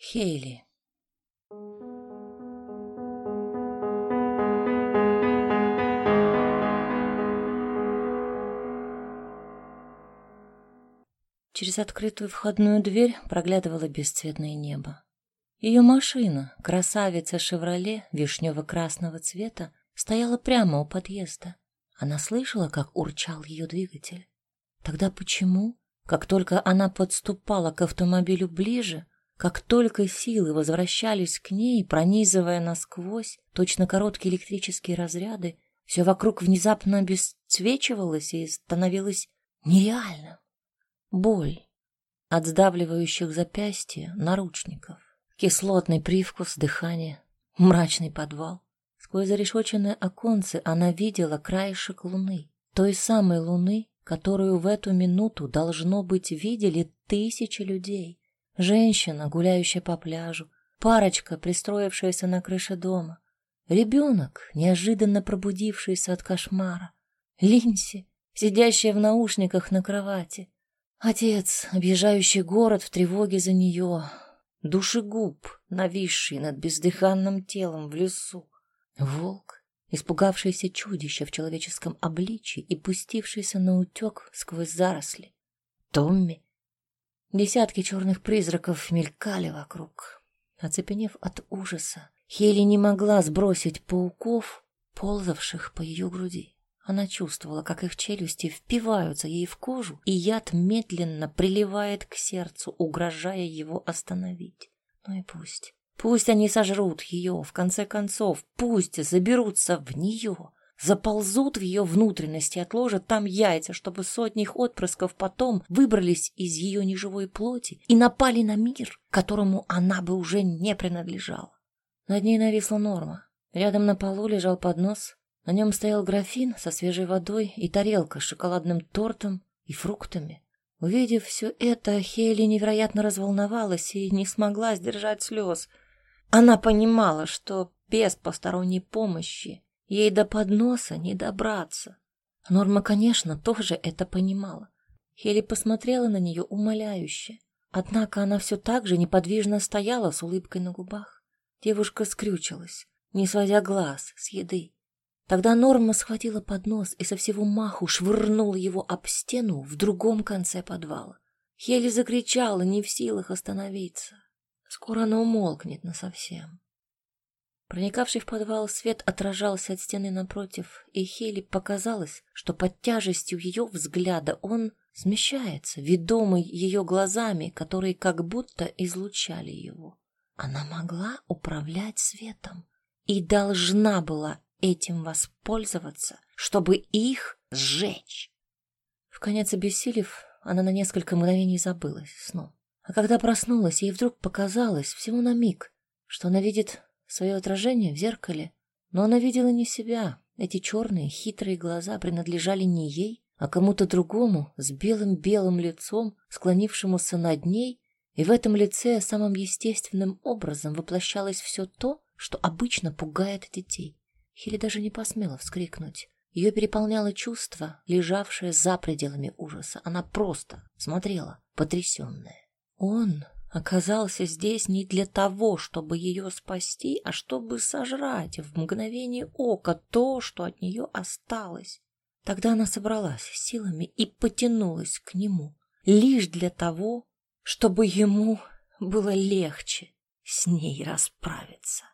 Хейли. Через открытую входную дверь проглядывало бесцветное небо. Ее машина, красавица «Шевроле» вишнево-красного цвета, стояла прямо у подъезда. Она слышала, как урчал ее двигатель. Тогда почему, как только она подступала к автомобилю ближе, как только силы возвращались к ней, пронизывая насквозь точно короткие электрические разряды, все вокруг внезапно обесцвечивалось и становилось нереальным. Боль от сдавливающих запястья наручников, кислотный привкус дыхания, мрачный подвал. Сквозь зарешоченное оконце она видела краешек луны, той самой луны, которую в эту минуту, должно быть, видели тысячи людей. Женщина, гуляющая по пляжу, парочка, пристроившаяся на крыше дома, ребенок, неожиданно пробудившийся от кошмара, Линси, сидящая в наушниках на кровати, Отец, объезжающий город в тревоге за нее, душегуб, нависший над бездыханным телом в лесу, волк, испугавшийся чудища в человеческом обличии и пустившийся на утек сквозь заросли, Томми. Десятки черных призраков мелькали вокруг. Оцепенев от ужаса, Хели не могла сбросить пауков, ползавших по ее груди. Она чувствовала, как их челюсти впиваются ей в кожу, и яд медленно приливает к сердцу, угрожая его остановить. Ну и пусть. Пусть они сожрут ее, в конце концов, пусть заберутся в нее, заползут в ее внутренности, отложат там яйца, чтобы сотни их отпрысков потом выбрались из ее неживой плоти и напали на мир, которому она бы уже не принадлежала. Над ней нависла норма. Рядом на полу лежал поднос, на нем стоял графин со свежей водой и тарелка с шоколадным тортом и фруктами. Увидев все это, Хейли невероятно разволновалась и не смогла сдержать слез. Она понимала, что без посторонней помощи ей до подноса не добраться. Норма, конечно, тоже это понимала. Хейли посмотрела на нее умоляюще. Однако она все так же неподвижно стояла с улыбкой на губах. Девушка скрючилась, не сводя глаз с еды. Тогда Норма схватила поднос и со всего маху швырнула его об стену в другом конце подвала. Хели закричала, не в силах остановиться. Скоро она умолкнет насовсем. Проникавший в подвал свет отражался от стены напротив, и Хели показалось, что под тяжестью ее взгляда он смещается, ведомый ее глазами, которые как будто излучали его. Она могла управлять светом и должна была этим воспользоваться, чтобы их сжечь. В конец обессилев, она на несколько мгновений забылась сном. А когда проснулась, ей вдруг показалось, всего на миг, что она видит свое отражение в зеркале. Но она видела не себя. Эти черные, хитрые глаза принадлежали не ей, а кому-то другому, с белым-белым лицом, склонившемуся над ней, и в этом лице самым естественным образом воплощалось все то, что обычно пугает детей. Хили даже не посмела вскрикнуть. Ее переполняло чувство, лежавшее за пределами ужаса. Она просто смотрела, потрясенная. Он оказался здесь не для того, чтобы ее спасти, а чтобы сожрать в мгновение ока то, что от нее осталось. Тогда она собралась силами и потянулась к нему, лишь для того, чтобы ему было легче с ней расправиться.